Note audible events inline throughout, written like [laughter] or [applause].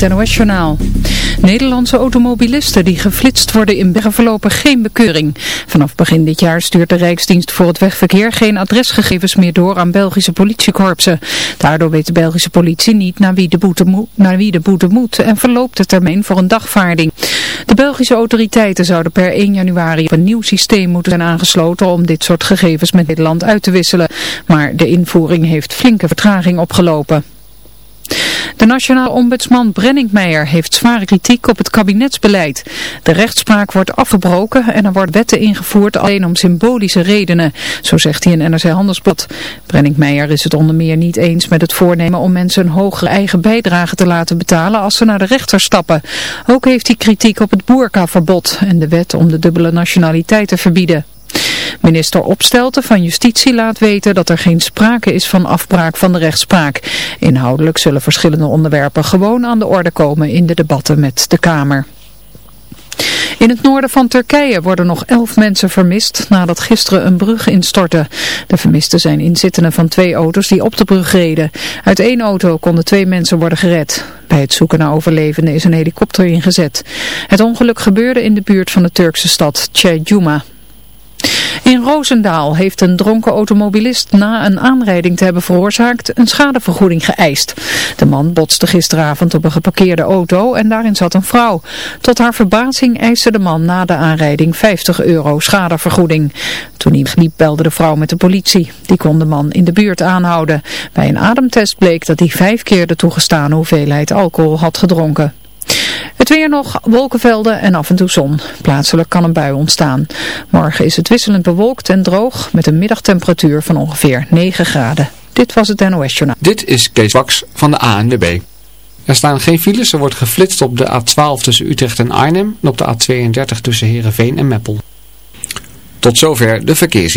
Het. Nederlandse automobilisten die geflitst worden in Bergen verlopen geen bekeuring. Vanaf begin dit jaar stuurt de Rijksdienst voor het Wegverkeer geen adresgegevens meer door aan Belgische politiekorpsen. Daardoor weet de Belgische politie niet naar wie de boete, naar wie de boete moet en verloopt de termijn voor een dagvaarding. De Belgische autoriteiten zouden per 1 januari op een nieuw systeem moeten zijn aangesloten om dit soort gegevens met Nederland uit te wisselen. Maar de invoering heeft flinke vertraging opgelopen. De nationale ombudsman Brenningmeijer heeft zware kritiek op het kabinetsbeleid. De rechtspraak wordt afgebroken en er worden wetten ingevoerd alleen om symbolische redenen, zo zegt hij in NRC Handelsblad. Brenningmeijer is het onder meer niet eens met het voornemen om mensen een hogere eigen bijdrage te laten betalen als ze naar de rechter stappen. Ook heeft hij kritiek op het boerkaverbod en de wet om de dubbele nationaliteit te verbieden. Minister Opstelten van Justitie laat weten dat er geen sprake is van afbraak van de rechtspraak. Inhoudelijk zullen verschillende onderwerpen gewoon aan de orde komen in de debatten met de Kamer. In het noorden van Turkije worden nog elf mensen vermist nadat gisteren een brug instortte. De vermisten zijn inzittenden van twee auto's die op de brug reden. Uit één auto konden twee mensen worden gered. Bij het zoeken naar overlevenden is een helikopter ingezet. Het ongeluk gebeurde in de buurt van de Turkse stad Ceyuma. In Roosendaal heeft een dronken automobilist na een aanrijding te hebben veroorzaakt een schadevergoeding geëist. De man botste gisteravond op een geparkeerde auto en daarin zat een vrouw. Tot haar verbazing eiste de man na de aanrijding 50 euro schadevergoeding. Toen hij liep belde de vrouw met de politie. Die kon de man in de buurt aanhouden. Bij een ademtest bleek dat hij vijf keer de toegestane hoeveelheid alcohol had gedronken. Het weer nog, wolkenvelden en af en toe zon. Plaatselijk kan een bui ontstaan. Morgen is het wisselend bewolkt en droog met een middagtemperatuur van ongeveer 9 graden. Dit was het NOS Journaal. Dit is Kees Waks van de ANWB. Er staan geen files, er wordt geflitst op de A12 tussen Utrecht en Arnhem en op de A32 tussen Heerenveen en Meppel. Tot zover de verkeers.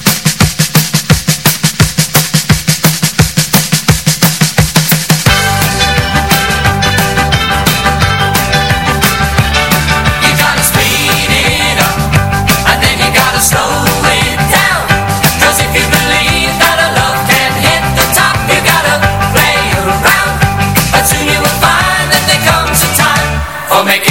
For making your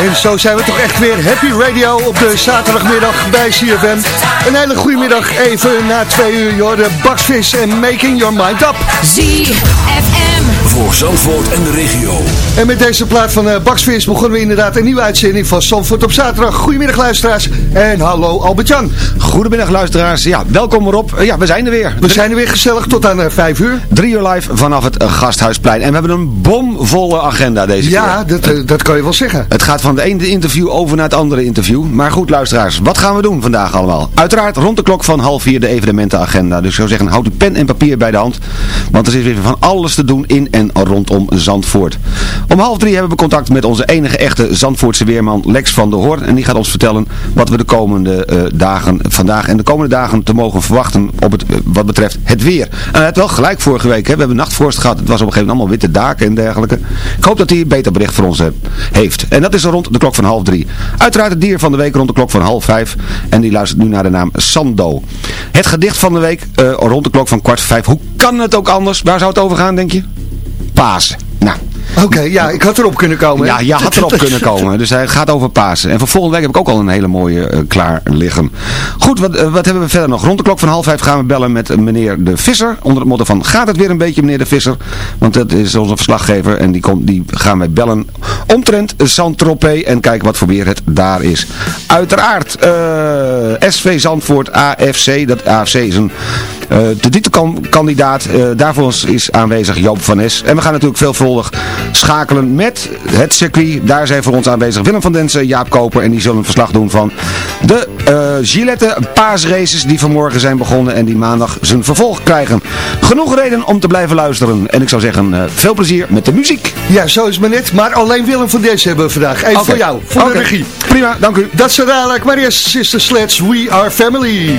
En zo zijn we toch echt weer Happy Radio op de zaterdagmiddag bij CFM. Een hele goede middag, even na twee uur, joh, de Bakvis en Making Your Mind Up. ZFM. Voor Zandvoort en de regio. En met deze plaat van uh, Baksvis begonnen we inderdaad een nieuwe uitzending van Zandvoort op zaterdag. Goedemiddag luisteraars en hallo Albert-Jan. Goedemiddag luisteraars. Ja, welkom erop. Eh, Ja, we zijn er weer. We zijn er weer gezellig tot aan uh, vijf uur. Drie uur live vanaf het eh, Gasthuisplein. En we hebben een bomvolle agenda deze Ja, keer. dat, eh, dat kan je wel zeggen. Het gaat van de ene interview over naar het andere interview. Maar goed luisteraars, wat gaan we doen vandaag allemaal? Uiteraard rond de klok van half vier de evenementenagenda. Dus ik zou zeggen, houd uw pen en papier bij de hand. Want er is weer van alles te doen in en rondom Zandvoort. Om half drie hebben we contact met onze enige echte Zandvoortse weerman Lex van der Hoorn. En die gaat ons vertellen wat we de komende eh, dagen, vandaag en de komende dagen te mogen verwachten op het, eh, wat betreft het weer. En hij had wel gelijk vorige week. Hè. We hebben nachtvorst gehad. Het was op een gegeven moment allemaal witte daken en dergelijke. Ik hoop dat hij een beter bericht voor ons eh, heeft. En dat is rond de klok van half drie. Uiteraard het dier van de week rond de klok van half vijf. En die luistert nu naar de naam Sando. Het gedicht van de week eh, rond de klok van kwart vijf. Hoe kan het ook anders? Waar zou het over gaan, denk je? Pasen. Nou, Oké, ja, ik had erop kunnen komen. hè? ja, je had erop [laughs] kunnen komen. Dus hij gaat over Pasen. En voor volgende week heb ik ook al een hele mooie eh, klaar liggen. Goed, wat, eh, wat hebben we verder nog? Rond de klok van half vijf gaan we bellen met eh, meneer De Visser. Onder het motto van, gaat het weer een beetje meneer De Visser? Want dat is onze verslaggever. En die, komt, die gaan wij bellen omtrent Saint-Tropez. En kijken wat voor weer het daar is. Uiteraard, SV Zandvoort AFC. Dat AFC is een de titelkandidaat. daarvoor is aanwezig Joop van Nes. En we gaan natuurlijk veelvuldig schakelen met het circuit. Daar zijn voor ons aanwezig Willem van Densen, Jaap Koper. En die zullen een verslag doen van de eh Gillette paasraces die vanmorgen zijn begonnen. En die maandag zijn vervolg krijgen. Genoeg reden om te blijven luisteren. En ik zou zeggen, eh, veel plezier met de muziek. Ja, zo is het maar net. Maar alleen Willem van deze hebben we vandaag. Even voor jou, voor de regie. Prima, dank u. Dat is zo dadelijk. Maar eerst Sister Family. We are family.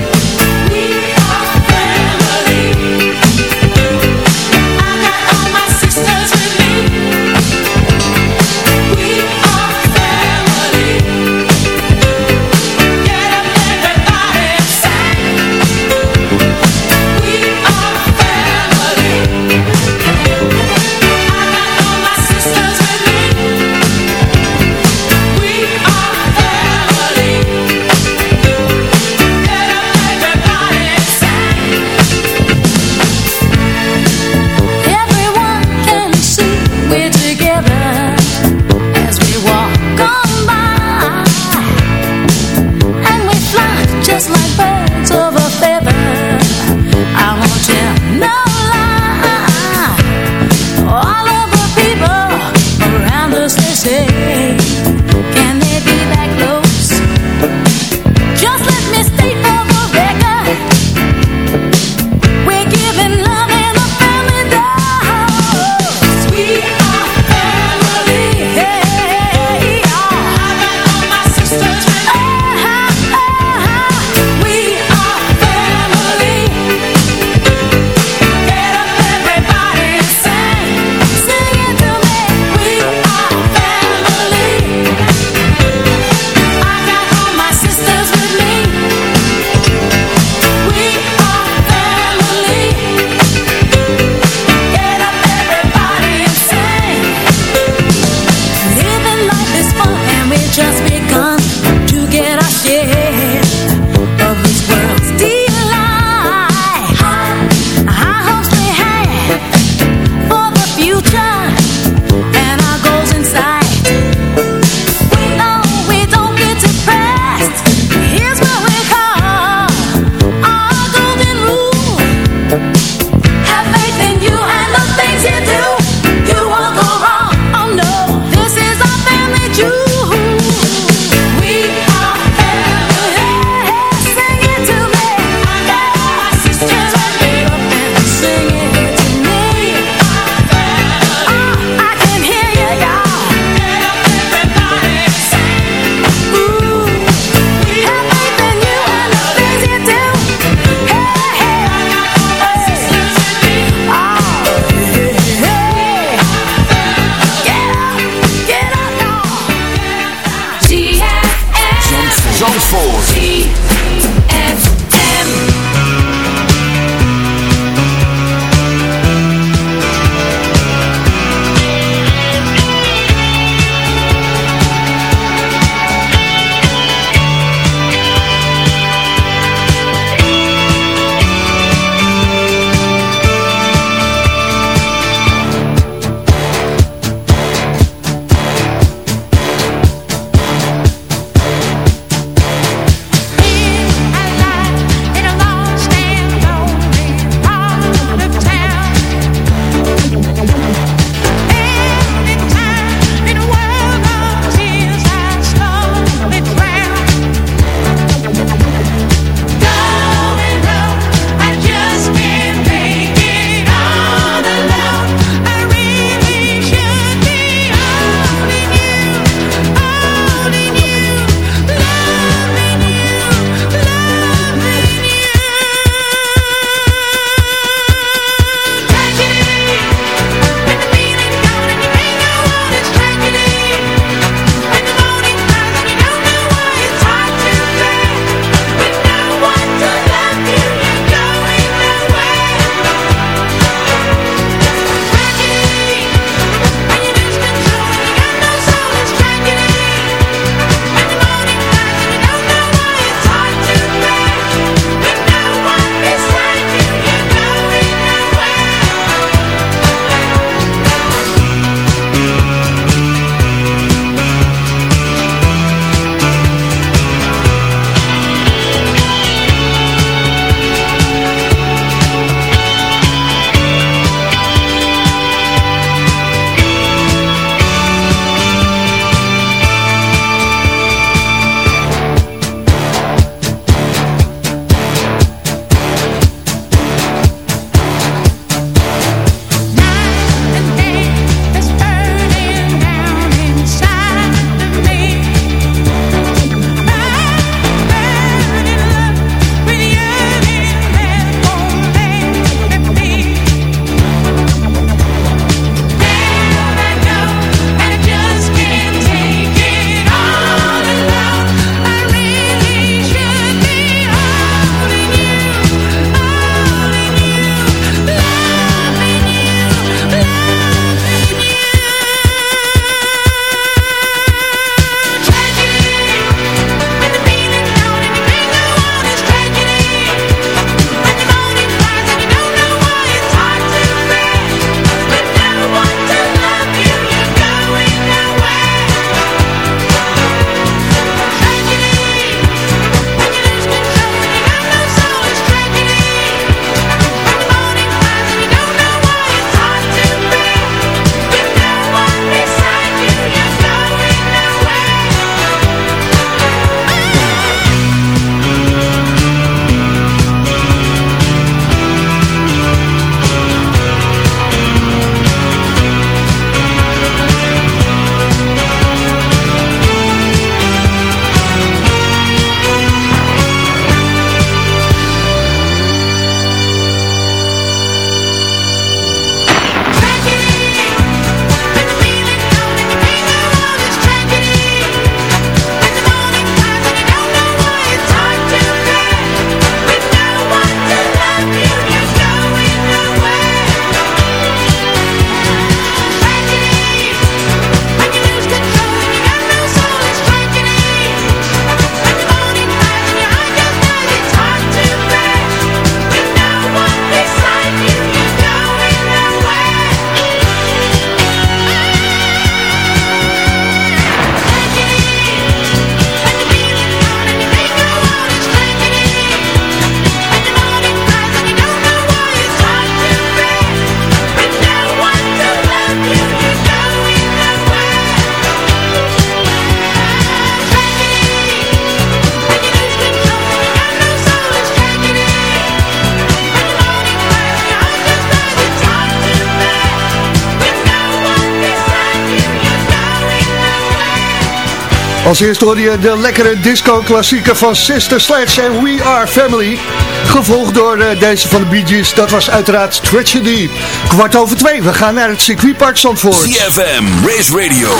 Als eerste hoor je de lekkere disco-klassieker van Sister Sledge en We Are Family. Gevolgd door eh, deze van de Bee Gees. Dat was uiteraard Tragedy. Kwart over twee, we gaan naar het circuitpark Zandvoort. CFM, Race Radio,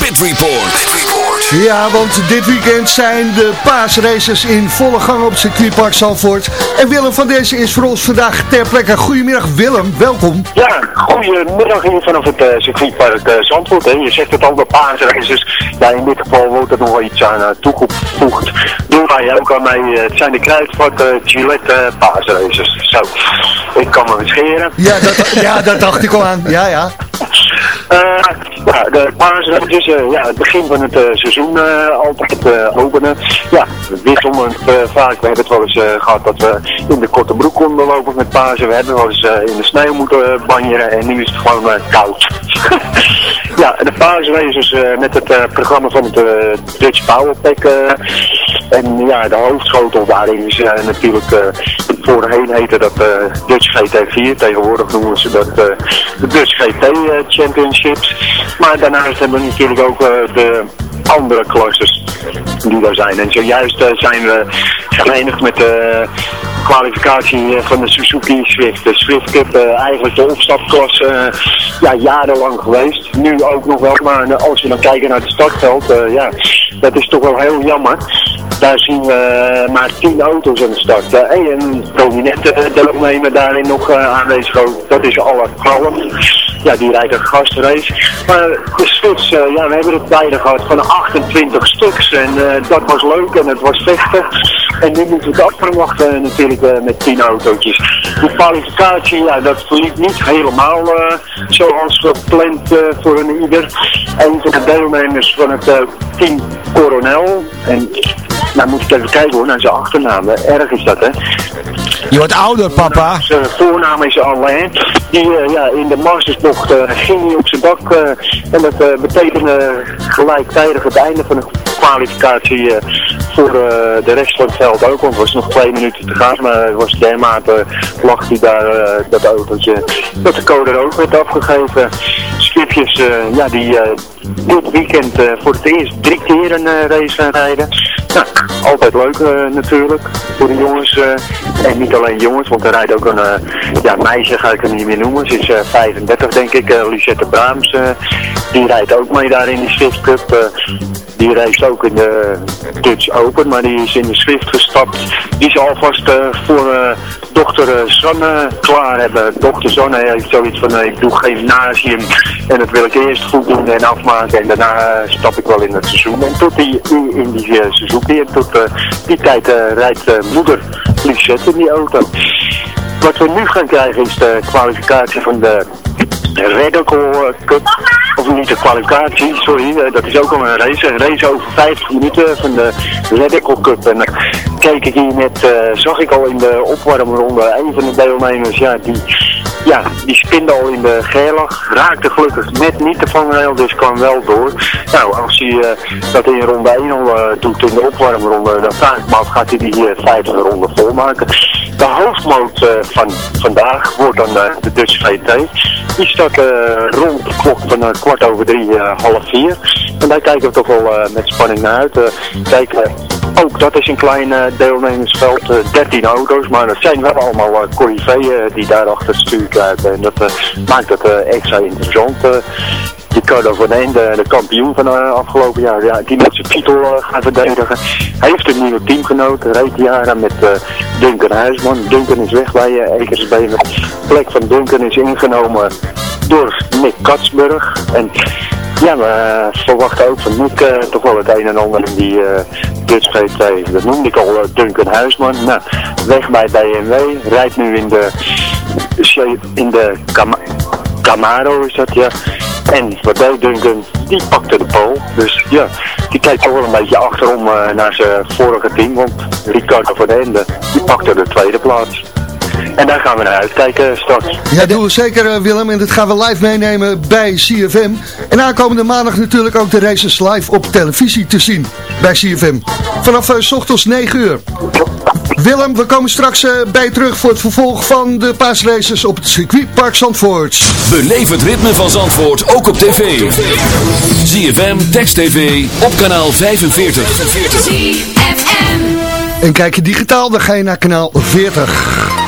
Pit. Pit Report. Ja, want dit weekend zijn de paasraces in volle gang op circuitpark Zandvoort. En Willem van deze is voor ons vandaag ter plekke. Goedemiddag Willem, welkom. Ja, goedemiddag hier vanaf het eh, circuitpark eh, Zandvoort. Hè. Je zegt het al, de paasraces. Ja, in dit geval wordt er nog wel iets aan uh, toegevoegd. Doen wij ook aan mij. eh, het zijn de Kruidvat Gillette eh, paasraces. Zo, ik kan me weer scheren. Ja dat, ja, dat dacht ik al aan. Ja, ja. Eh, ja, de paasraces, eh, ja, het begin van het eh, seizoen altijd openen. Ja, wisselend eh, vaak. We hebben het wel eens eh, gehad dat we in de korte broek konden lopen met Pasen. We hebben wel eens in de sneeuw moeten banjeren en nu is het gewoon koud. [laughs] ja, de paasraces eh, met het programma van het Dutch Powerpack. eh en ja, de hoofdschotel daarin is natuurlijk... Voorheen heette dat eh, Dutch GT4, tegenwoordig noemen ze dat eh, de Dutch GT eh, Championships. Maar daarnaast hebben we natuurlijk ook de andere klasses die daar zijn. En zojuist eh, zijn we geëindigd met de kwalificatie eh, van de Suzuki Swift. De Swift Cup, eh, eigenlijk de opstapklasse, ja, jarenlang geweest. Nu ook nog wel, maar als we dan kijken naar het startveld, ja, dat is toch wel heel jammer. Daar zien we maar tien auto's aan de start. En een prominente deelnemer daarin nog aanwezig. Dat is Allard Kalm. Ja, die rijdt een gastrace. Maar de Swifts, eh, ja, we hebben het beide gehad van 28 stuks. En eh, dat was leuk en het was vechten. En nu moeten we het afverwachten eh, natuurlijk eh, met 10 autootjes. De kwalificatie, ja, dat verliep niet helemaal eh, zoals gepland eh, voor een ieder. Een van de deelnemers van het eh, team Coronel. En nou moet ik even kijken hoor, naar zijn achternaam. Erg is dat hè. Je wordt ouder, papa. Zijn voornaam is Alain. Die eh, ja, in de Mastersbocht uh, ging hij op zijn dak. eh, en dat betekende gelijktijdig het einde van de kwalificatie eh, voor eh, de rest van het veld ook. Want er was nog twee minuten te gaan. Maar was dermate lag hij daar eh, dat autootje. Dat de code er ook werd afgegeven. Skipjes eh, ja, die eh, dit weekend eh, voor het eerst drie keer een eh, race gaan rijden. Nou, altijd leuk eh, natuurlijk voor de jongens. eh, en niet alleen jongens, want er rijdt ook een eh, ja, meisje, ga ik het niet meer noemen. Ze is eh, 35 denk ik, eh, Lucette Braams. eh, die rijdt ook mee daar in de Swift Cup. Die race ook in de Dutch Open, maar die is in de Swift gestapt. Die zal alvast eh, voor eh, dochter eh, Sanne klaar hebben. Dochter Sanne heeft zoiets van, ik doe gymnasium en dat wil ik eerst goed doen en afmaken. En daarna stap ik wel in het seizoen. En tot die, in, die eh, Suzuki en tot die tijd rijdt moeder Lisette in die auto. Wat we nu gaan krijgen is de kwalificatie van de Radical Cup. Of niet de kwalificatie, sorry, eh, dat is ook al een race. Een race over 50 minuten van de Radical Cup. En dan keek ik hier net, eh, zag ik al in de opwarmronde, een van de deelnemers, ja, die, ja, die spinde al in de geerlag. Raakte gelukkig net niet de vangrail, dus kwam wel door. Nou, als hij eh, dat in ronde 1 al doet in de opwarmronde, dan vraag ik me af, gaat hij die uh, 50 ronde volmaken? De hoofdmoot van vandaag wordt dan de Dutch GT. Die eh, rond de klok van eh, kwart over drie, eh, half vier. En daar kijken we toch wel met spanning naar uit. Kijk, ook dat is een klein deelnemersveld, eh, 13 auto's, maar dat zijn wel allemaal uh, die daar achter het stuur kruipen. En dat maakt het extra interessant. Eh. Ricardo van Een, de, kampioen van uh, afgelopen jaar, ja, die met zijn titel uh, gaat verdedigen. Hij heeft een nieuwe teamgenoot, reed jaren met uh, Duncan Huisman. Duncan is weg bij uh. De plek van Duncan is ingenomen door Nick Katsburg. En ja, we verwachten ook van Nick toch wel het een en ander in die uh, GT. Dat noemde ik al uh, Duncan Huisman. Nou, weg bij BMW, rijdt nu in de, in de Cam Camaro is dat, ja. En deed Duncan? Die pakte de pol. Dus ja, die kijkt toch wel een beetje achterom uh, naar zijn vorige team. Want Ricardo van Ende, die pakte de tweede plaats. En daar gaan we naar uitkijken straks. Ja, doen we zeker uh, Willem. En dat gaan we live meenemen bij CFM. En aankomende maandag natuurlijk ook de races live op televisie te zien bij CFM. Vanaf uh, ochtends 9 uur. Willem, we komen straks eh, bij terug voor het vervolg van de paasraces op het circuitpark Zandvoort. Beleef het ritme van Zandvoort ook op tv. ZFM, Text TV, op kanaal 45. En kijk je digitaal, dan ga je naar kanaal 40.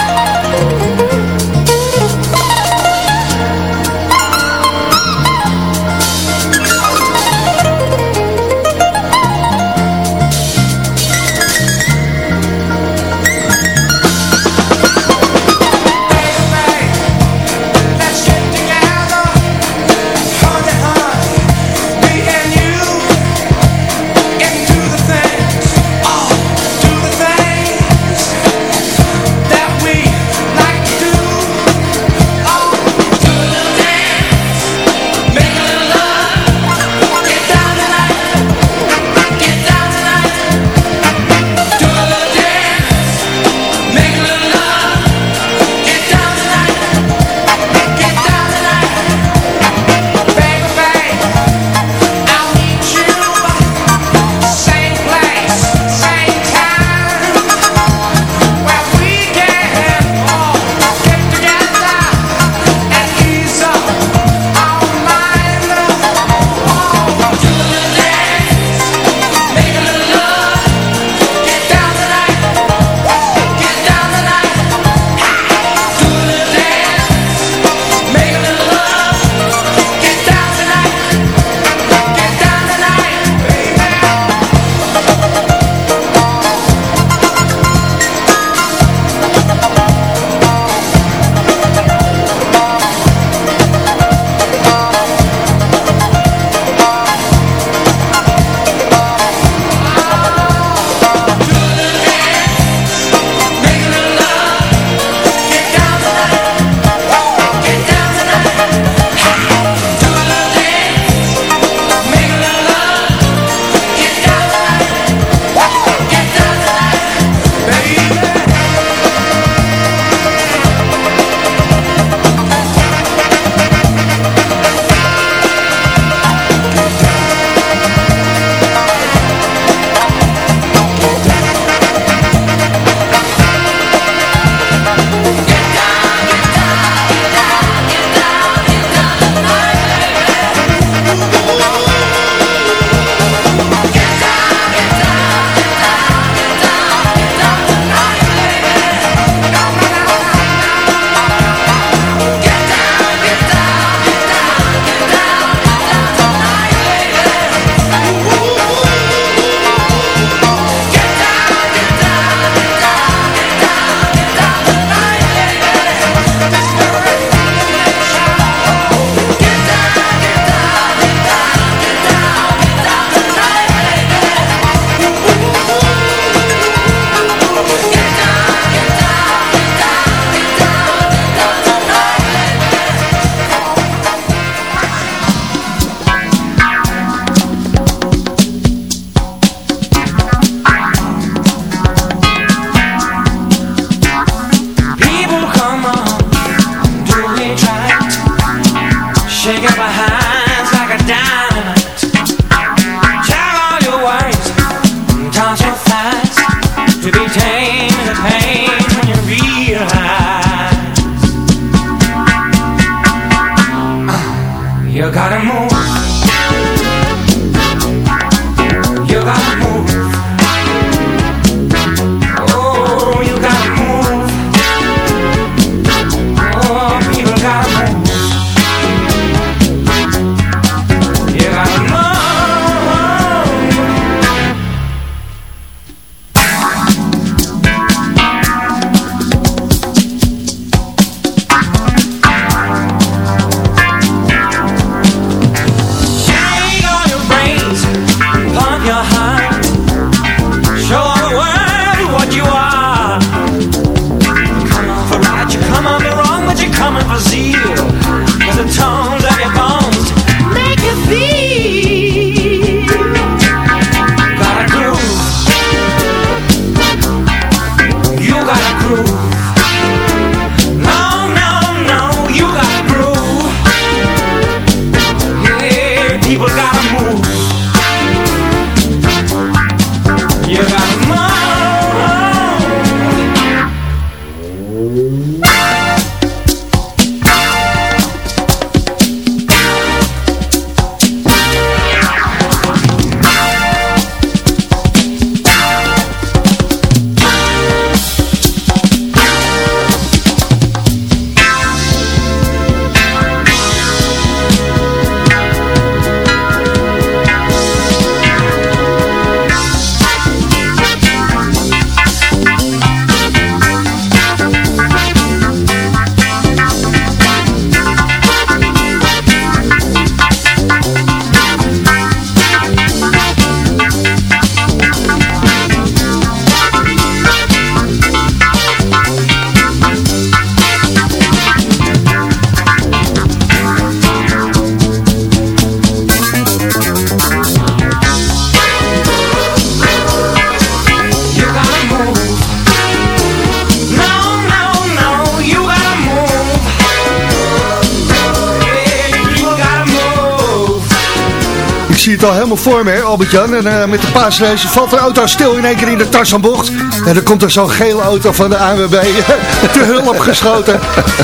Albert-Jan. En eh, met de paasrace valt een auto stil in één keer in de Tarzanbocht. En dan komt er zo'n gele auto van de ANWB [laughs] te hulp geschoten.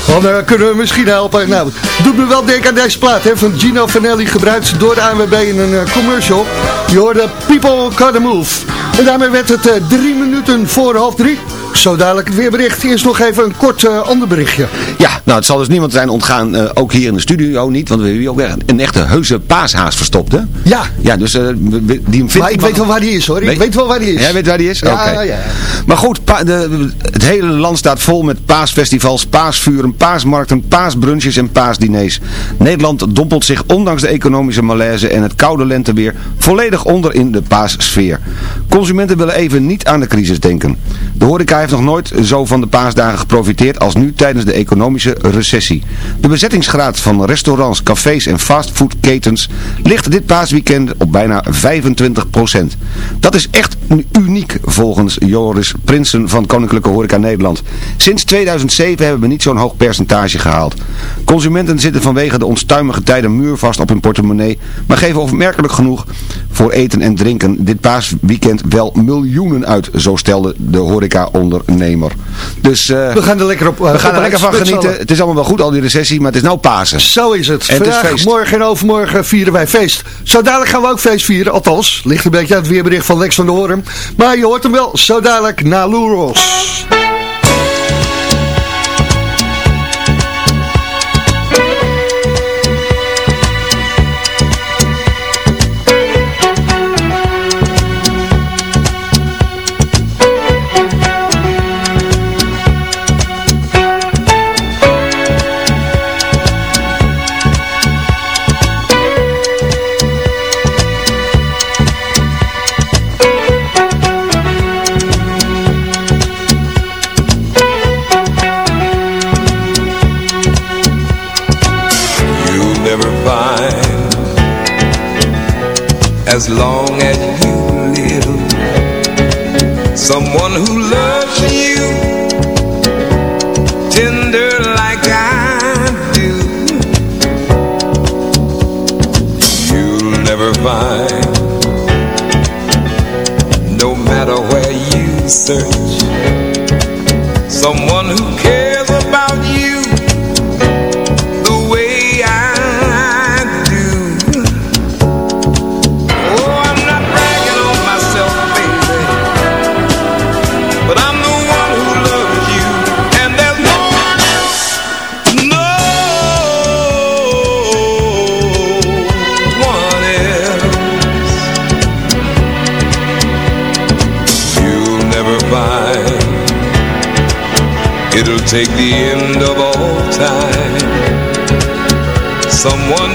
Dan eh, kunnen we misschien helpen. Nou, doet me wel denken aan deze plaat hè, van Gino Vanelli, gebruikt door de ANWB in een eh, commercial. Je hoorde People Gotta Move. En daarmee werd het drie minuten voor half drie. Zo dadelijk het weerbericht. Eerst nog even een kort eh, ander berichtje. Ja, nou het zal dus niemand zijn ontgaan, eh, ook hier in de studio niet, want we hebben hier ook een echte heuse paashaas verstopt, hè? Ja. Ja, dus we- die vindt Maar ik weet wel waar die is hoor. Ik Weet- wel waar die is. Jij weet waar die is? Ja, ja, ja. Maar goed, de, het hele land staat vol met paasfestivals, paasvuren, paasmarkten, paasbrunches en paasdiners. Nederland dompelt zich ondanks de economische malaise en het koude lenteweer volledig onder in de paassfeer. Consumenten willen even niet aan de crisis denken. De horeca heeft nog nooit zo van de paasdagen geprofiteerd als nu tijdens de economische recessie. De bezettingsgraad van restaurants, cafés en fastfoodketens ligt dit paasweekend op bijna 25%. Dat is echt uniek volgens Joris Prinsen van Koninklijke Horeca Nederland. Sinds 2007 hebben we niet zo'n hoog percentage gehaald. Consumenten zitten vanwege de onstuimige tijden muurvast op hun portemonnee, maar geven opmerkelijk genoeg voor eten en drinken dit paasweekend wel miljoenen uit, zo stelde de horeca-ondernemer. Dus eh, We gaan er lekker op. eh, we gaan er lekker van genieten. Het is allemaal wel goed, al die recessie, maar het is nou Pasen. Zo is het. En het is Vandaag, morgen en overmorgen vieren wij feest. Zo dadelijk gaan we ook feest vieren. Althans, ligt een beetje aan het weerbericht van Lex van de Hoorn. Maar je hoort hem wel. Zo dadelijk na as long as you live. Someone who loves you take the end of all time. Someone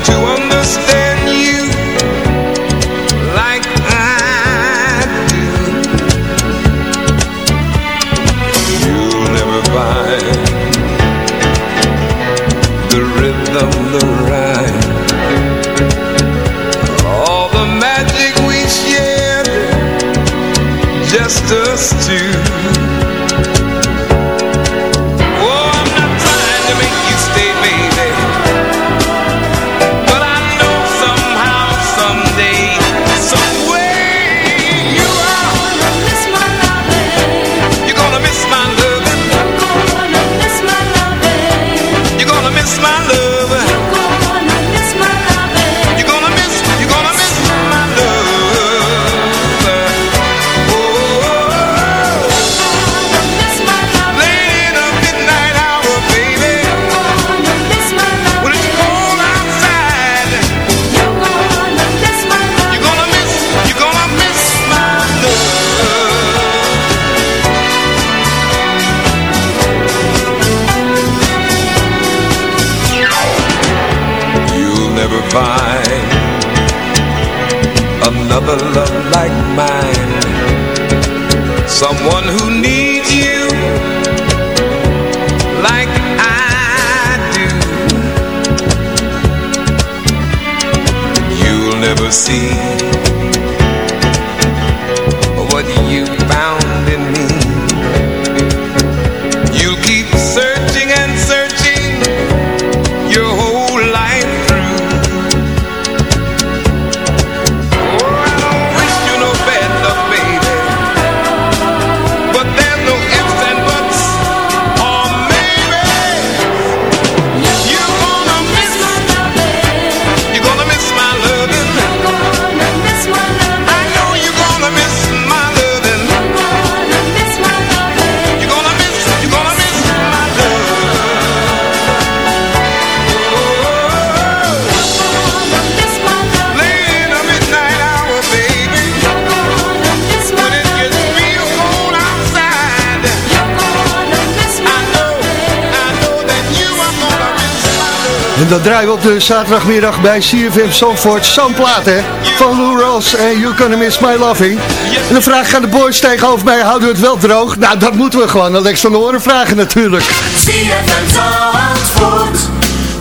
op de zaterdagmiddag bij CFM Zandvoort zo'n plaat, hè? Van Lou Ross en You Gonna Miss My Loving. En dan vraag ik aan de boys tegenover mij, houden we het wel droog? Nou, dat moeten we gewoon Alex van de Horen vragen natuurlijk. CFM Zandvoort.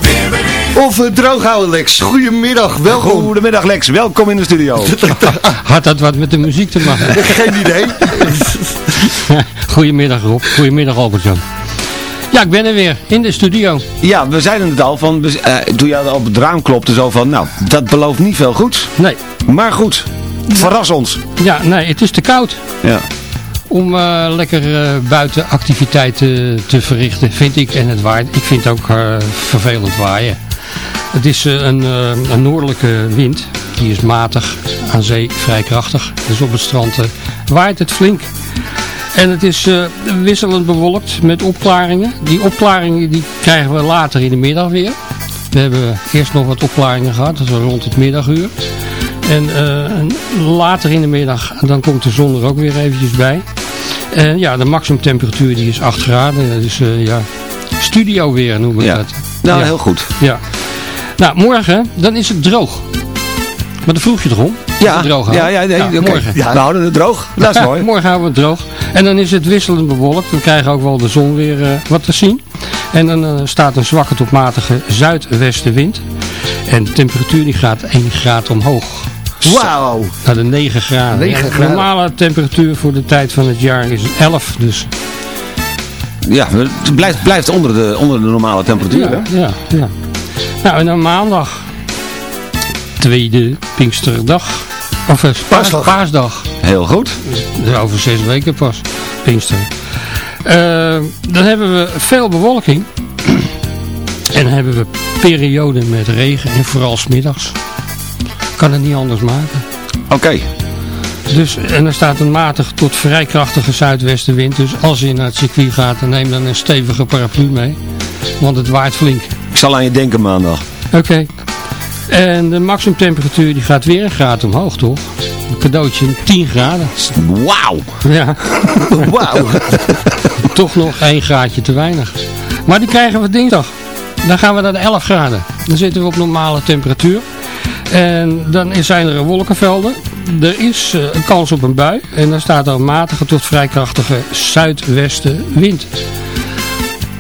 Weerbericht. Of we het droog houden, Lex. Goedemiddag, welkom. Goedemiddag Lex, welkom in de studio. [laughs] Had dat wat met de muziek te maken? Geen idee. [laughs] Goedemiddag Rob, goedemiddag Albert-Jan. Ja, ik ben er weer, in de studio. Ja, we zeiden het al, van, eh, toen je op het raam klopte, zo van, nou, dat belooft niet veel goeds. Nee. Maar goed, verras ons. Ja, nee, het is te koud Ja. om eh, lekker eh, buiten activiteiten te verrichten, vind ik. En het waait, ik vind het ook vervelend waaien. Het is een, een noordelijke wind, die is matig, aan zee vrij krachtig. Dus op het strand waait het flink. En het is eh, wisselend bewolkt met opklaringen. Die opklaringen die krijgen we later in de middag weer. We hebben eerst nog wat opklaringen gehad, dat was rond het middaguur. En eh, later in de middag, dan komt de zon er ook weer eventjes bij. En ja, de maximumtemperatuur die is 8 graden. Dus eh, ja, studio weer noemen we Ja. dat. Nou, Ja. heel goed. Ja. Nou, morgen, dan is het droog. Maar dan vroeg je toch om? Ja, droog ja, ja, nee, morgen. Ja, we houden het droog. [laughs] Dat is mooi. morgen houden we het droog. En dan is het wisselend bewolkt. Dan krijgen we ook wel de zon weer eh, wat te zien. En dan eh, staat een zwakke tot matige zuidwestenwind. En de temperatuur die gaat 1 graad omhoog. Wauw. Naar de 9 graden. 9 Ja, de graden. normale temperatuur voor de tijd van het jaar is 11. Dus Ja, het blijft, blijft onder, de, onder de normale temperatuur. hè? ja, ja. Nou, en dan maandag. Tweede Pinksterdag. Of eh, paas- Paasdag. paasdag. Heel goed. Dus over zes weken pas. Pinkster. Eh, dan hebben we veel bewolking. en dan hebben we perioden met regen. En vooral smiddags. Kan het niet anders maken. Oké. Dus, en er staat een matig tot vrij krachtige zuidwestenwind. Dus als je naar het circuit gaat, dan neem dan een stevige paraplu mee. Want het waait flink. Ik zal aan je denken maandag. Oké. En de maximumtemperatuur die gaat weer een graad omhoog, toch? Een cadeautje 10 graden. Wauw. Ja. [laughs] Wauw. [laughs] Toch nog één graadje te weinig. Maar die krijgen we dinsdag. Dan gaan we naar de 11 graden. Dan zitten we op normale temperatuur. En dan zijn er wolkenvelden. Er is eh, een kans op een bui. En dan staat er een matige tot vrij krachtige zuidwestenwind.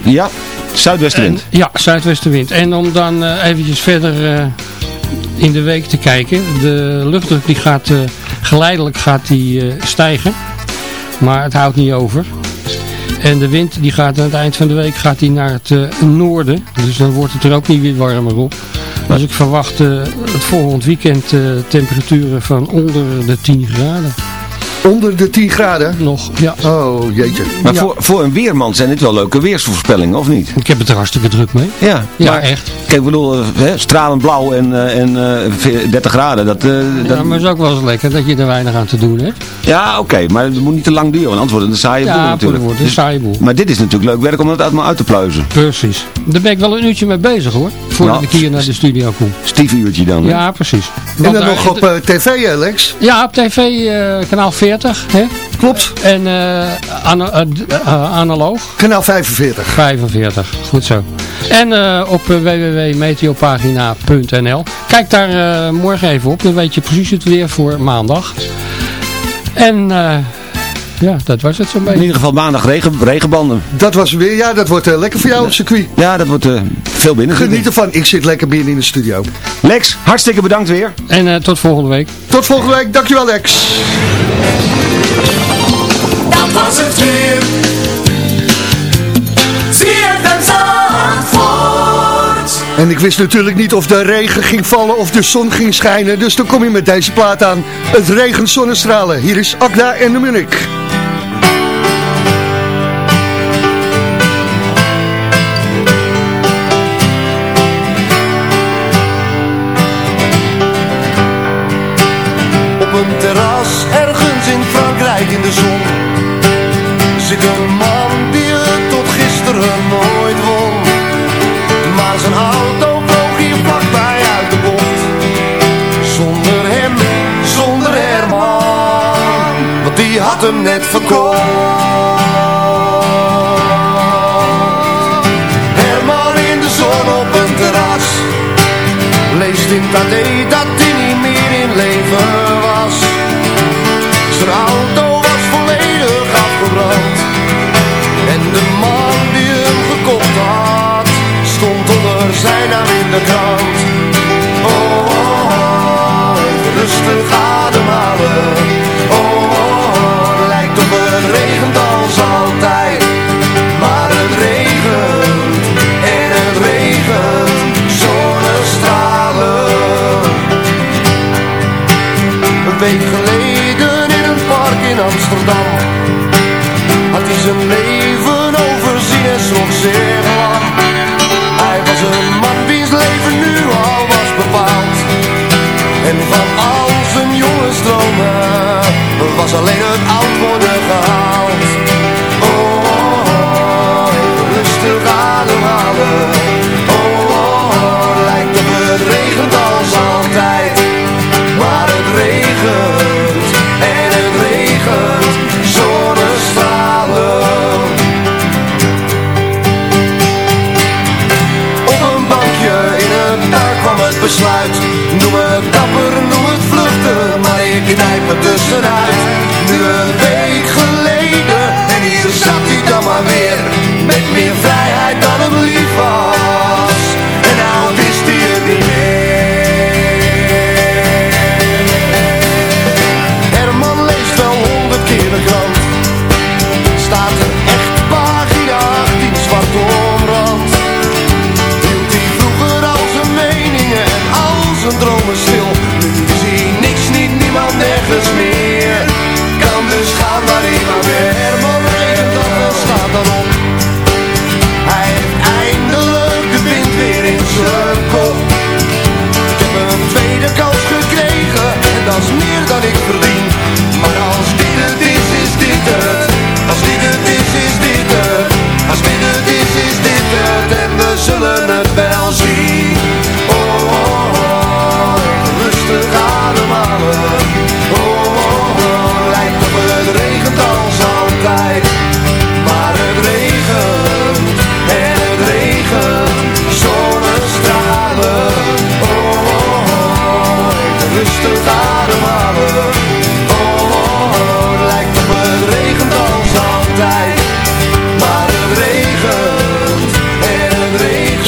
Ja, zuidwestenwind. En- ja, zuidwestenwind. En om dan eh, eventjes verder eh, in de week te kijken. De luchtdruk die gaat eh, geleidelijk gaat die, eh, stijgen. Maar het houdt niet over. En de wind die gaat aan het eind van de week gaat die naar het eh, noorden. Dus dan wordt het er ook niet weer warmer op. Dus ik verwacht het volgend weekend temperaturen van onder de 10 graden onder de 10 graden? Nog, ja. Oh, jeetje. Maar voor, voor een weerman zijn dit wel leuke weersvoorspellingen, of niet? Ik heb het er hartstikke druk mee. Ja, ja echt. Kijk, ik bedoel, eh, hè, stralend blauw en, eh, en eh, uh, 30 graden. Dat, ja, maar het is ook wel eens lekker dat je er weinig aan te doen hebt. Ja, oké, maar het moet niet te lang duren, want anders wordt de een saaie boel natuurlijk. Ja, wordt een dus- saaie boel. Maar dit is natuurlijk leuk werk om dat uit, uit te pluizen. Precies. Daar ben ik wel een uurtje mee bezig hoor, voordat nou, ik hier naar de studio kom. Stief uurtje dan. Ja, precies. En dan nog op tv, Alex? Ja, op tv, kanaal 40. 40, hè? Klopt. En eh, eh, eh analoog? Kanaal 45. 45, goed zo. En eh, op www.meteopagina.nl. Kijk daar morgen even op, dan weet je precies het weer voor maandag. En ja, dat was het zo'n In beetje. ieder geval maandag regen, regenbanden. Dat was weer, ja, dat wordt eh, lekker voor jou op circuit. Ja, dat wordt eh, veel binnen. Geniet ervan, ik zit lekker binnen in de studio. Lex, hartstikke bedankt weer. En eh, tot volgende week. Tot volgende week, dankjewel Lex. Dat was het weer. En ik wist natuurlijk niet of de regen ging vallen of de zon ging schijnen. Dus dan kom je met deze plaat aan. Het regent zonnestralen. Hier is Akda en de Munich. Hem net verkocht zijn leven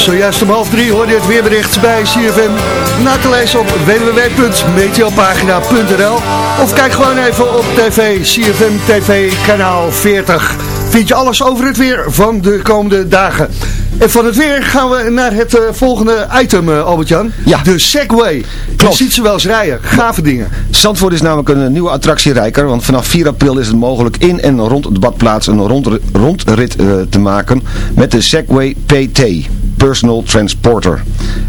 Zojuist om half drie hoorde je het weerbericht bij CFM. Na te lezen op www.meteopagina.nl Of kijk gewoon even op tv, CFM TV kanaal 40. Vind je alles over het weer van de komende dagen. En van het weer gaan we naar het eh, volgende item, eh, Albert-Jan. Ja. De Segway. Klopt. Je ziet ze wel eens rijden. Gave dingen. Zandvoort is namelijk een nieuwe attractie rijker, want vanaf 4 april is het mogelijk in en rond de badplaats een rondri- rondrit eh, te maken met de Segway PT, Personal Transporter.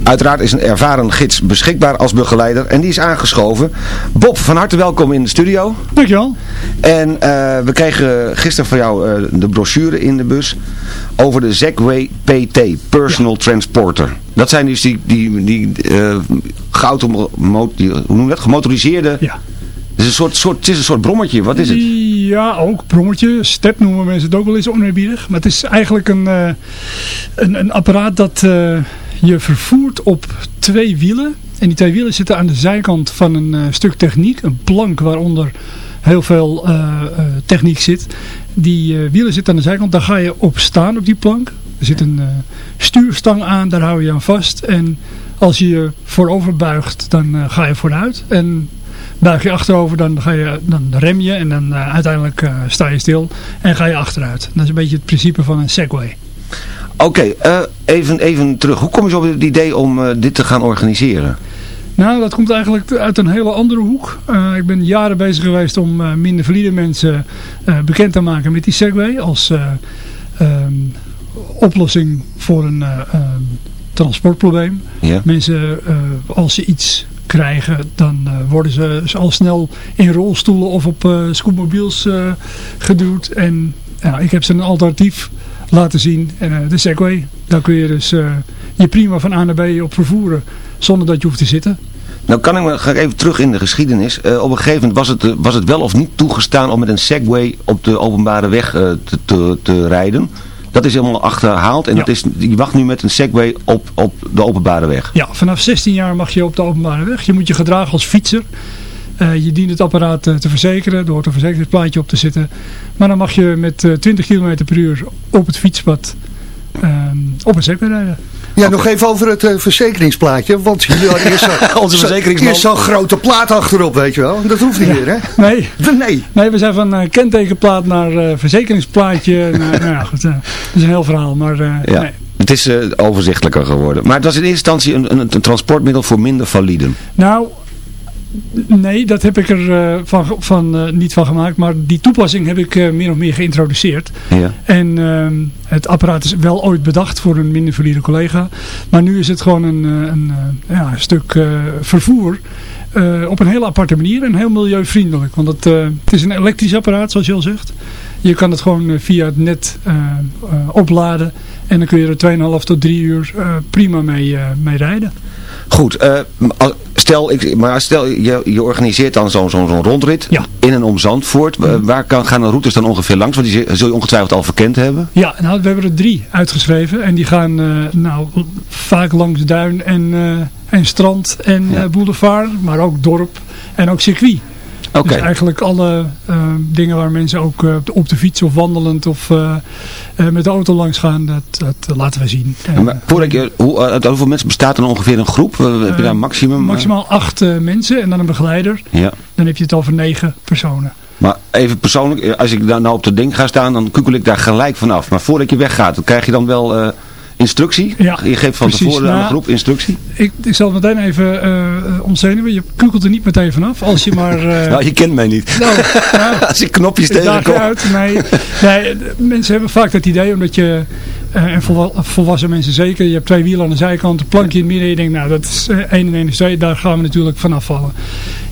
Uiteraard is een ervaren gids beschikbaar als begeleider en die is aangeschoven. Bob, van harte welkom in de studio. Dankjewel. En eh, we kregen gisteren van jou eh, de brochure in de bus over de Segway PT, Personal Transporter. Dat zijn dus die, die, die, geautomo- die hoe noem dat? gemotoriseerde... Ja. Is, een soort, soort, het is een soort brommetje, wat is het? Ja, ook brommetje. Step noemen mensen het ook wel eens oneerbiedig. Maar het is eigenlijk een, eh, een, een apparaat dat eh, je vervoert op twee wielen. En die twee wielen zitten aan de zijkant van een eh, stuk techniek. Een plank waaronder heel veel techniek zit. Die wielen zitten aan de zijkant. Daar ga je op staan op die plank. Er zit een stuurstang aan, daar hou je aan vast. En als je je voorover buigt, dan ga je vooruit. En buig je achterover, dan, ga je, dan rem je en dan eh, uiteindelijk eh, sta je stil en ga je achteruit. Dat is een beetje het principe van een Segway. Oké, eh, even, even terug. Hoe kom je op het idee om dit te gaan organiseren? Nou, dat komt eigenlijk uit een hele andere hoek. Ik ben jaren bezig geweest om minder valide mensen bekend te maken met die Segway als eh, ehm, oplossing voor een eh, ehm, transportprobleem. Ja. Mensen, als ze iets krijgen, dan eh, worden ze al snel in rolstoelen of op eh scootmobiels eh, geduwd. En ja, ik heb ze een alternatief laten zien. En de Segway, daar kun je dus je prima van A naar B op vervoeren zonder dat je hoeft te zitten. Nou kan ik me, ga ik even terug in de geschiedenis. Op een gegeven moment was het, was het wel of niet toegestaan om met een Segway op de openbare weg te, te, te rijden. Dat is helemaal achterhaald en Ja. dat is, je wacht nu met een Segway op, op de openbare weg. Ja, vanaf 16 jaar mag je op de openbare weg. Je moet je gedragen als fietser. Eh, je dient het apparaat eh, te verzekeren. Er hoort een verzekeringsplaatje op te zitten. Maar dan mag je met eh, 20 km per uur op het fietspad ehm, op een Segway rijden. Ja, nog even over het eh, verzekeringsplaatje. Want jullie hadden eerst zo- Onze verzekeringsman. zo'n grote plaat achterop, weet je wel. Dat hoeft niet meer, hè? Nee. Nee. Nee, we zijn van eh, kentekenplaat naar eh, verzekeringsplaatje. [laughs] nou, nou ja, goed, dat is een heel verhaal. Maar eh, Ja. nee. Het is eh, overzichtelijker geworden. Maar het was in eerste instantie een, een, een transportmiddel voor minder validen. Nou, Nee, dat heb ik er eh, van, van, eh, niet van gemaakt. Maar die toepassing heb ik eh, min of meer geïntroduceerd. Ja. En ehm, het apparaat is wel ooit bedacht voor een minder valide collega. Maar nu is het gewoon een, een, ja, stuk vervoer. op een hele aparte manier en heel milieuvriendelijk. Want het, het is een elektrisch apparaat, zoals je al zegt. Je kan het gewoon via het net opladen. En dan kun je er 2,5 tot 3 uur prima mee, mee rijden. Goed, eh, stel, ik, maar stel je, je organiseert dan zo'n zo'n zo'n rondrit in en om Zandvoort. Wa- Waar kan, gaan de routes dan ongeveer langs? Want die zul je ongetwijfeld al verkend hebben. Ja, nou, we hebben er drie uitgeschreven. En die gaan eh, nou, vaak langs duin en, eh, en strand en eh, boulevard. Maar ook dorp en ook circuit. Dus eigenlijk alle eh, dingen waar mensen ook eh, op de- fiets of wandelend of eh, met de auto langs gaan, dat, dat laten we zien. En, maar voordat je, hoe, uit hoeveel mensen bestaat er ongeveer een groep? Heb je daar maximum? maximaal acht mensen en dan een begeleider. Ja. Dan heb je het over negen personen. Maar even persoonlijk, als ik daar nou op de ding ga staan, dan kukkel ik daar gelijk vanaf. Maar voordat je weggaat, dan krijg je dan wel instructie? Ja, je geeft van precies. tevoren aan de Nou, groep instructie? Ik, ik zal meteen even eh ontzenuwen. Je kukelt er niet meteen vanaf. Als je maar... [laughs] eh, nou, je kent mij niet. Nou, [laughs] nou, Als ik knopjes tegenkom. uit. Nee, nee, mensen hebben vaak dat idee omdat je, eh, en volwa- volwassen mensen zeker, je hebt twee wielen aan de zijkant, een plankje in het midden. Je denkt, nou dat is eh, 1 en 1 is 2, daar gaan we natuurlijk vanaf vallen.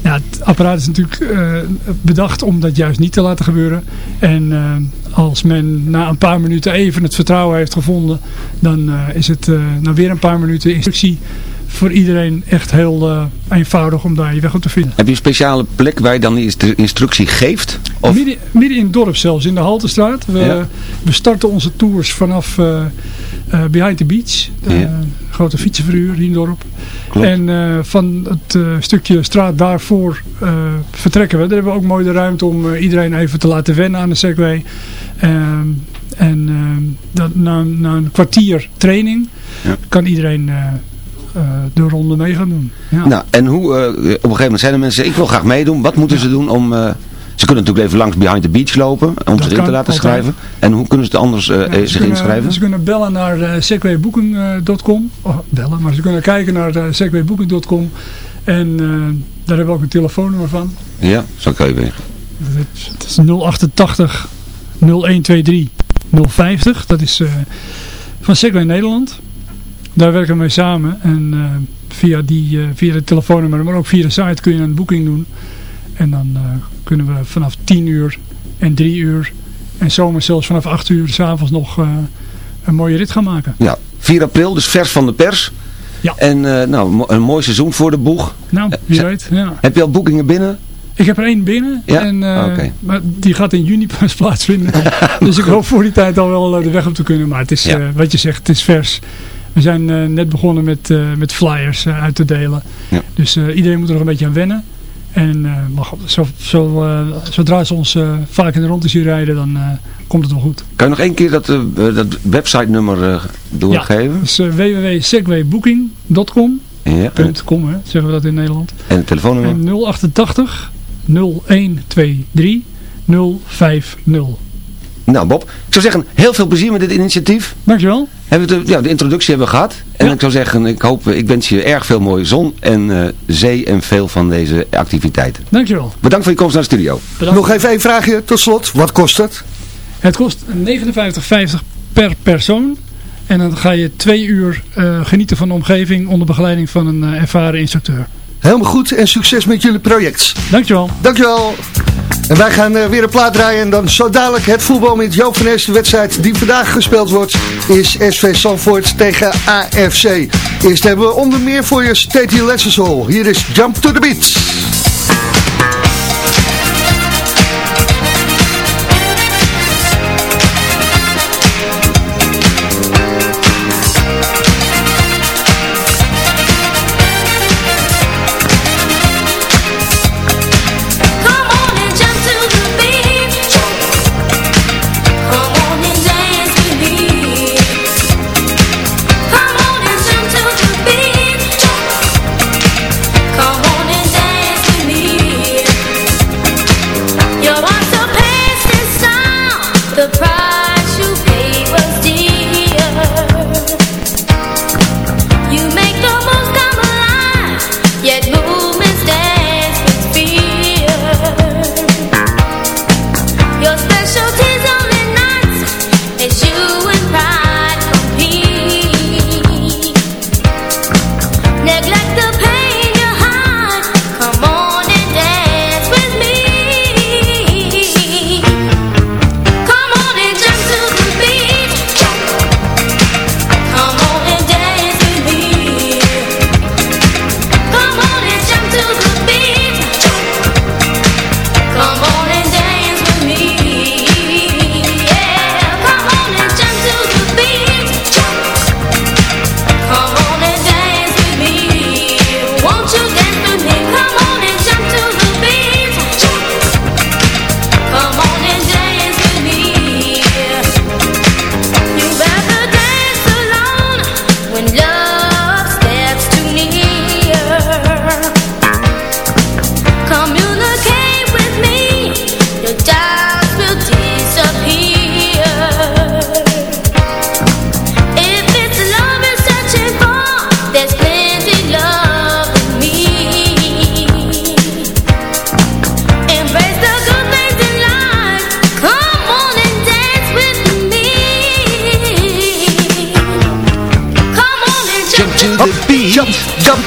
Ja, het apparaat is natuurlijk eh, bedacht om dat juist niet te laten gebeuren. En eh, als men na een paar minuten even het vertrouwen heeft gevonden, dan eh, is het na weer een paar minuten instructie voor iedereen echt heel eh, eenvoudig om daar je weg op te vinden. Heb je een speciale plek waar je dan instru- instructie geeft? Of? Midden, midden in het dorp zelfs, in de Haltestraat. We, Ja. we starten onze tours vanaf eh, eh, Behind the Beach. De Ja. grote fietsenverhuur hier in het dorp. Klopt. En van het stukje straat daarvoor vertrekken we. Daar hebben we ook mooi de ruimte om iedereen even te laten wennen aan de Segway. Ehm, en ehm, dat, na, na een kwartier training Ja. kan iedereen de ronde mee gaan doen. Ja. Nou, en hoe, eh, op een gegeven moment zijn er mensen, ik wil graag meedoen. Wat moeten ze doen om... eh, ze kunnen natuurlijk even langs Behind the Beach lopen om zich in kan te laten altijd. schrijven. En hoe kunnen ze het anders eh, Ja, eh, zich kunnen- inschrijven? Ze kunnen bellen naar uh, segwaybooking.com. Oh, bellen, maar ze kunnen kijken naar uh, segwaybooking.com. En uh, daar hebben we ook een telefoonnummer van. Ja, zal ik even. Het is 088 0123 050. Dat is van Segway Nederland. Daar werken we mee samen. En uh, via, die, uh, via het telefoonnummer, maar ook via de site kun je een boeking doen. En dan uh, kunnen we vanaf 10 uur en 3 uur en zomer zelfs vanaf 8 uur s'avonds nog een mooie rit gaan maken. Ja, 4 april, dus vers van de pers. Ja. En nou, een mooi seizoen voor de boeg. Nou, wie weet. Ja. Heb je al boekingen binnen? Ik heb er één binnen. Ja? En, uh, okay. maar die gaat in juni pas [laughs] plaatsvinden. [laughs] dus ik hoop voor die tijd al wel de weg op te kunnen. Maar het is, ja. uh, wat je zegt, het is vers. We zijn uh, net begonnen met, uh, met flyers uit te delen. Ja. Dus iedereen moet er nog een beetje aan wennen. En maar zo, zo, zodra ze ons vaak in de rondte zien rijden, dan komt het wel goed. Kan je nog één keer dat, dat website nummer doorgeven? Ja, dat is www.segwaybooking.com ja. .com, hè, zeggen we dat in Nederland. En het telefoonnummer? En 088 0123 050. Nou Bob, ik zou zeggen, heel veel plezier met dit initiatief. Dankjewel. Hebben we de, ja, de introductie hebben we gehad. En ja. ik zou zeggen, ik hoop, ik wens je erg veel mooie zon en uh, zee en veel van deze activiteiten. Dankjewel. Bedankt voor je komst naar de studio. Bedankt. Nog even een vraagje tot slot. Wat kost het? Het kost 59,50 per persoon. En dan ga je twee uur uh, genieten van de omgeving onder begeleiding van een uh, ervaren instructeur. Helemaal goed en succes met jullie project. Dankjewel. Dankjewel. En wij gaan uh, weer een plaat draaien en dan zo dadelijk het voetbal met Joop van Nes. De wedstrijd die vandaag gespeeld wordt is SV Sanford tegen AFC. Eerst hebben we onder meer voor je Stady Lessensol. Hier is Jump to the Beat. The beat. Jump, jump.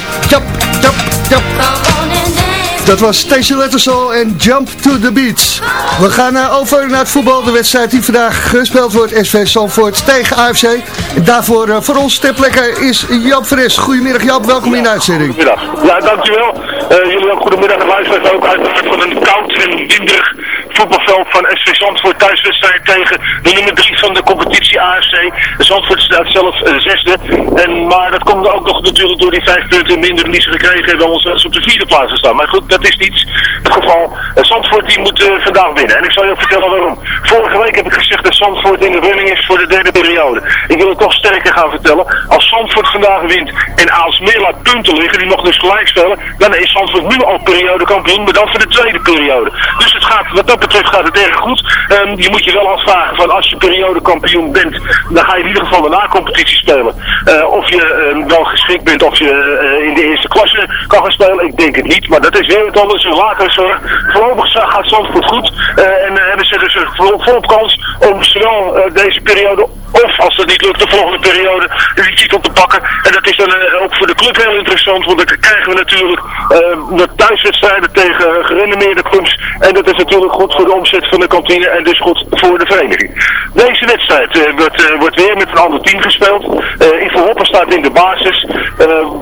Dat was Stacey Lettersol en Jump to the Beat. We gaan over naar het voetbal. De wedstrijd die vandaag gespeeld wordt. SV Zandvoort tegen AFC. En daarvoor uh, voor ons ter is Jap Fris. Goedemiddag Jap, welkom in de uitzending. Goedemiddag. Ja, dankjewel. Uh, jullie ook goedemiddag luisteraars ook uiteraard van een koud en winderig voetbalveld van SV Zandvoort thuiswedstrijd tegen de nummer 3 van de competitie AFC. Zandvoort staat zelf uh, zesde. En, maar dat komt ook nog natuurlijk door die vijf punten minder die ze gekregen hebben dan ons op de vierde plaats staan. Maar goed, dat is niets. Het geval, uh, Zandvoort die moet uh, vandaag winnen. En ik zal je ook vertellen waarom. Vorige week heb ik gezegd dat Zandvoort in de running is voor de derde periode. Ik wil het toch sterker gaan vertellen. Als Zandvoort vandaag wint en Aalsmeer laat punten liggen, die nog dus gelijk spelen, dan is Zandvoort nu al periodekampioen, maar dan voor de tweede periode. Dus het gaat, wat dat betreft gaat het erg goed. Um, je moet je wel afvragen van als je periodekampioen bent, dan ga je in ieder geval de na-competitie spelen. Uh, of je uh, wel geschikt bent of je uh, in de eerste klasse kan gaan spelen, ik denk het niet. Maar dat is weer wat anders, een lagere zorg. Voorlopig gaat Zandvoort goed en hebben ze dus vol, volop kans om zowel deze periode of als dat niet lukt de volgende periode die titel te pakken. En dat is dan ook voor de club heel interessant, want dan krijgen we natuurlijk de thuiswedstrijden tegen gerenommeerde clubs. En dat is natuurlijk goed voor de omzet van de kantine en dus goed voor de vereniging. Deze wedstrijd uh, wordt, uh, wordt weer met een ander team gespeeld. Uh, Ivo Hopper staat in de basis.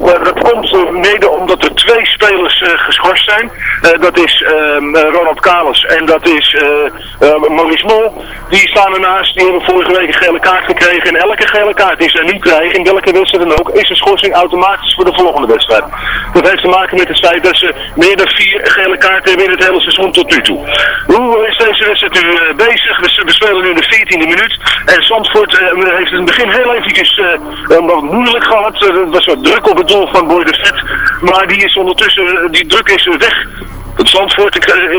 maar dat komt mede omdat er twee spelers geschorst zijn. dat is ehm, Ronald Kalis en dat is Maurice Mol. Die staan ernaast. Die hebben vorige week een gele kaart gekregen. En elke gele kaart die ze nu krijgen, in welke wedstrijd dan ook, is een schorsing automatisch voor de volgende wedstrijd. Dat heeft te maken met het feit dat ze meer dan vier gele kaarten hebben in het hele seizoen tot nu toe. Hoe is deze wedstrijd nu uh, We, spelen nu de 14e minuut. En Zandvoort uh, heeft in het begin heel eventjes uh, wat moeilijk gehad. Er was wat druk op het doel van Boy de Vet. Maar die is ondertussen, die druk is weg. Het Zandvoort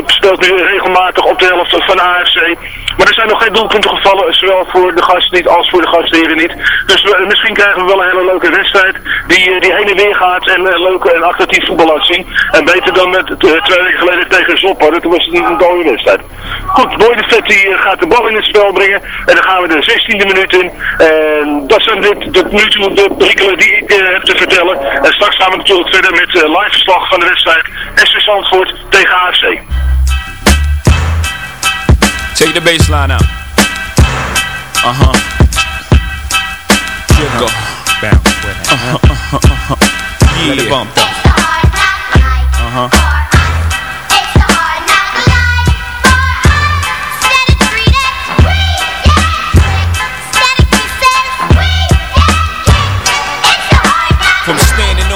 speelt nu regelmatig op de helft van AFC. Maar er zijn nog geen doelpunten gevallen, zowel voor de gasten niet als voor de gastheren niet. Dus misschien krijgen we wel een hele leuke wedstrijd die, die heen en weer gaat en uh, leuk en attractief voetbal zien. En beter dan met twee weken geleden tegen Zoppa, dat was een, een dode wedstrijd. Goed, Boy de Vet die gaat de bal in het spel brengen en dan gaan we de 16e minuut in. En dat zijn dit, tot nu toe de prikkelen die ik uh, heb te vertellen. En straks gaan we natuurlijk verder met live verslag van de wedstrijd SV Zandvoort tegen AFC. Take the baseline out. Uh huh. Here go. Bounce. Uh huh. Uh huh. Uh huh. Yeah. Let it bump though.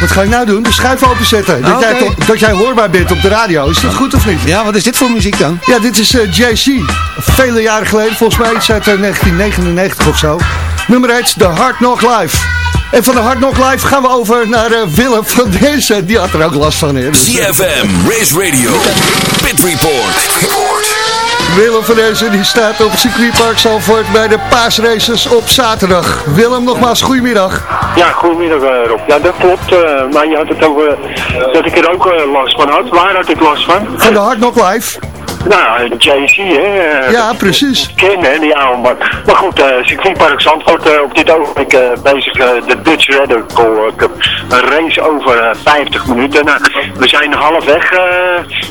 Wat ga ik nou doen? De schuif openzetten. Dat, jij, dat hoorbaar bent op de radio. Is dat goed of niet? Ja, wat is dit voor muziek dan? Ja, dit is eh, JC. Vele jaren geleden, volgens mij iets uit eh, 1999 of zo. Nummer 1, de Hard Knock Live. En van de Hard Knock Live gaan we over naar eh, Willem van Dezen. Die had er ook last van. Hè? Dus, eh, CFM, Race Radio, Pit Report. Willem van Dezen die staat op het circuitpark Zalvoort bij de paasraces op zaterdag. Willem, nogmaals, goedemiddag. Ja, goedemiddag eh, Rob. Ja, dat klopt. eh, maar je had het over dat ik er ook eh, last van had. Waar had ik last van? Van de Hard Knock Live. Nou, JC, hè. eh, Ja, precies. Kennen, hè, die oude man. Maar goed, eh circuitpark Zandvoort eh, op dit ogenblik eh, bezig eh, de Dutch Radical Cup. Een race over eh, 50 minuten. Nou, we zijn halfweg, eh,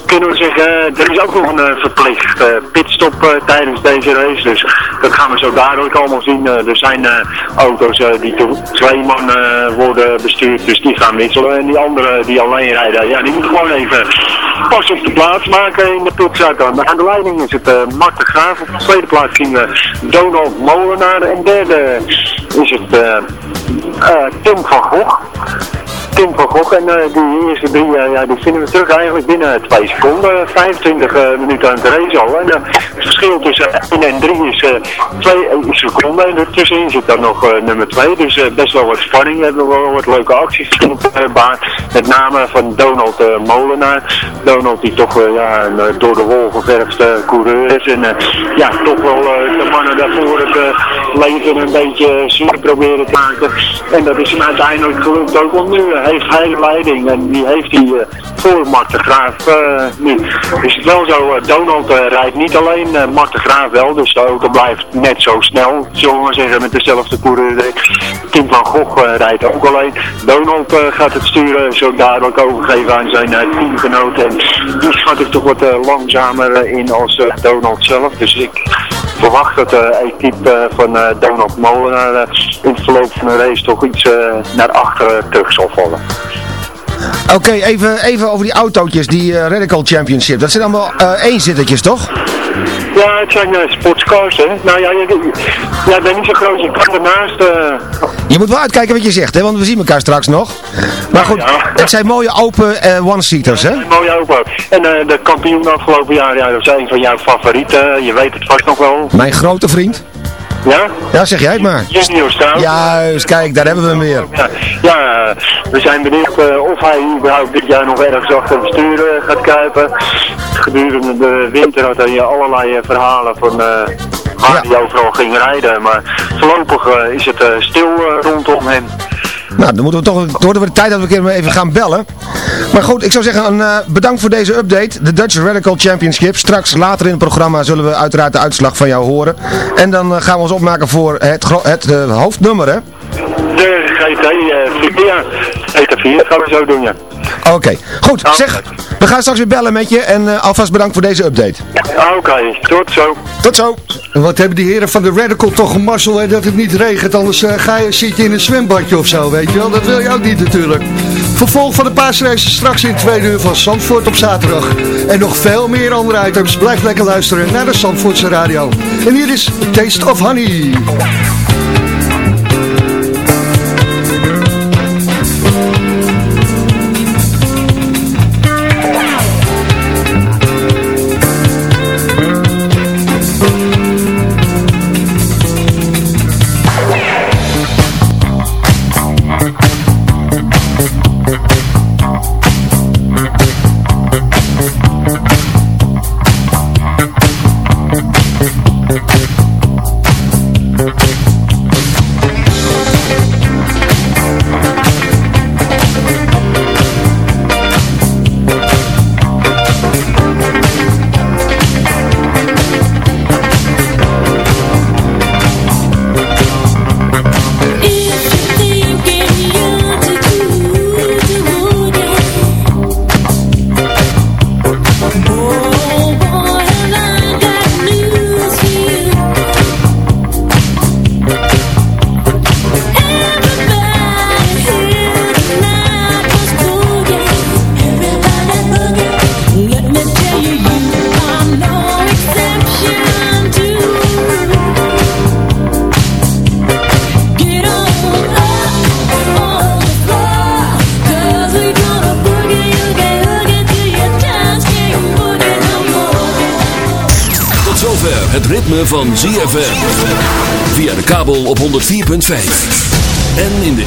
kunnen we zeggen. Er is ook nog een eh, verplicht eh, pitstop eh, tijdens deze race. Dus dat gaan we zo dadelijk allemaal zien. Eh, er zijn eh, auto's eh, die door twee man eh, worden bestuurd, dus die gaan wisselen. En die anderen die alleen rijden, ja, die moeten gewoon even pas op de plaats maken in de pitstraat. Aan de leiding is het uh, Mart de Graaf. Op de tweede plaats we Donald Molenaar. En derde is het eh, eh, Tim van Gogh. Tim van Gogh en eh, die eerste drie, eh, ja, die vinden we terug eigenlijk binnen twee seconden. 25 eh, minuten aan het race al. Het verschil tussen 1 en 3 is eh 2 seconden. En ertussenin zit dan nog nummer 2. Dus best wel wat spanning. We hebben wel wat leuke acties baan. Met name van Donald Molenaar. Donald die toch ja, een door de wol geverfde coureur is. En ja, toch wel de mannen daarvoor het leven een beetje zuur proberen te maken. En dat is hem uiteindelijk gelukt ook. Want nu heeft hij leiding. En die heeft hij eh, voor Mart de Graaf eh, nu. Is het wel zo, eh, Donald rijdt niet alleen, Mart de Graaf wel. Dus de auto blijft net zo snel, zullen we zeggen, met dezelfde coureur. Tim van Gogh rijdt ook alleen. Donald gaat het sturen zo dadelijk overgeven aan zijn teamgenoot. En die schat ik toch wat langzamer in als Donald zelf. Dus ik verwacht dat de equipe van Donald Molenaar eh, in het verloop van de race toch iets eh, naar achteren terug zal vallen. Oké, even, even over die autootjes, die eh, Radical Championship. Dat zijn allemaal eh éénzittertjes, toch? Ja, het zijn eh, sportscars, hè. Nou ja, jij bent niet zo groot, je kan ernaast... eh, Je moet wel uitkijken wat je zegt, hè, want we zien elkaar straks nog. Maar goed, het zijn mooie open eh, one-seaters, hè? Mooi open. En eh, de kampioen afgelopen jaar, ja, dat is een van jouw favorieten. Je weet het vast nog wel. Mijn grote vriend. Ja? Ja, zeg jij het maar. Junior staan. Juist, kijk, daar hebben we hem weer. Ja, ja we zijn benieuwd eh, of hij überhaupt dit jaar nog ergens achter het stuur eh, gaat kruipen. Gedurende de winter had hij allerlei eh, verhalen van waar hij overal ging rijden. Maar voorlopig is het stil rondom hem. Nou, dan moeten we toch, worden we de tijd dat we een keer even gaan bellen. Maar goed, ik zou zeggen, een, eh, bedankt voor deze update. De Dutch Radical Championship. Straks later in het programma zullen we uiteraard de uitslag van jou horen. En dan eh, gaan we ons opmaken voor het, het eh, hoofdnummer, hè? De GT 4, ja. GT 4 gaan we zo doen, ja. Oké, goed. Zeg, we gaan straks weer bellen met je. En eh, alvast bedankt voor deze update. Oké, tot zo. Tot zo. En wat hebben die heren van de Radical toch een mazzel hè, dat het niet regent. Anders eh, ga je, zit je in een zwembadje of zo, weet je wel. Dat wil je ook niet natuurlijk. Vervolg van de paasrace straks in twee uur van Zandvoort op zaterdag. En nog veel meer andere items. Blijf lekker luisteren naar de Zandvoortse radio. En hier is Taste of Honey.